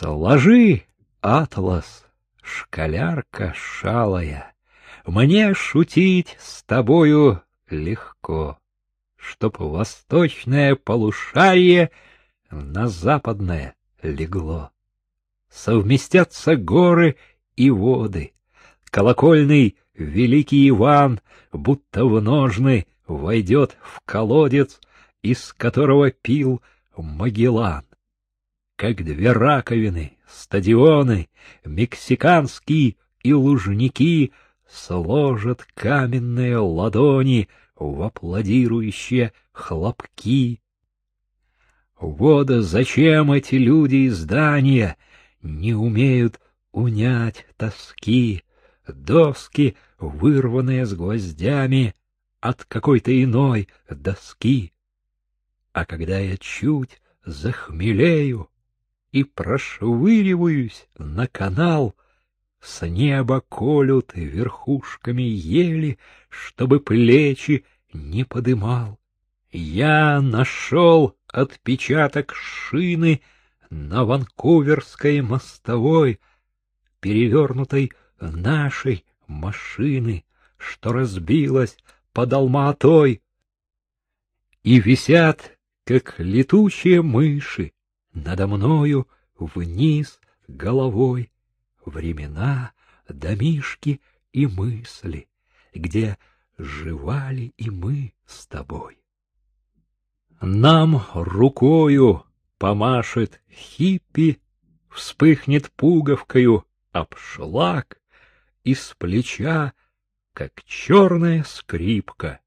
Сложи, атлас, шкалярка шалая, Мне шутить с тобою легко, Чтоб восточное полушарие На западное легло. Совместятся горы и воды, Колокольный великий Иван, Будто в ножны войдет в колодец, Из которого пил Магеллан как две раковины, стадионы, мексиканские и лужники сложат каменные ладони в аплодирующие хлопки. Вот зачем эти люди из здания не умеют унять тоски, доски, вырванные с гвоздями от какой-то иной доски. А когда я чуть захмелею, и прошвыриваюсь на канал. С неба колют верхушками ели, чтобы плечи не подымал. Я нашел отпечаток шины на ванкуверской мостовой, перевернутой нашей машины, что разбилась под Алматой. И висят, как летучие мыши, надо мною вниз головой времена, домишки и мысли, где живали и мы с тобой. Нам рукою помашет хиппи, вспыхнет пуговкою обшлаг, из плеча, как черная скрипка,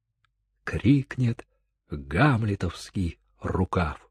крикнет гамлетовский рукав.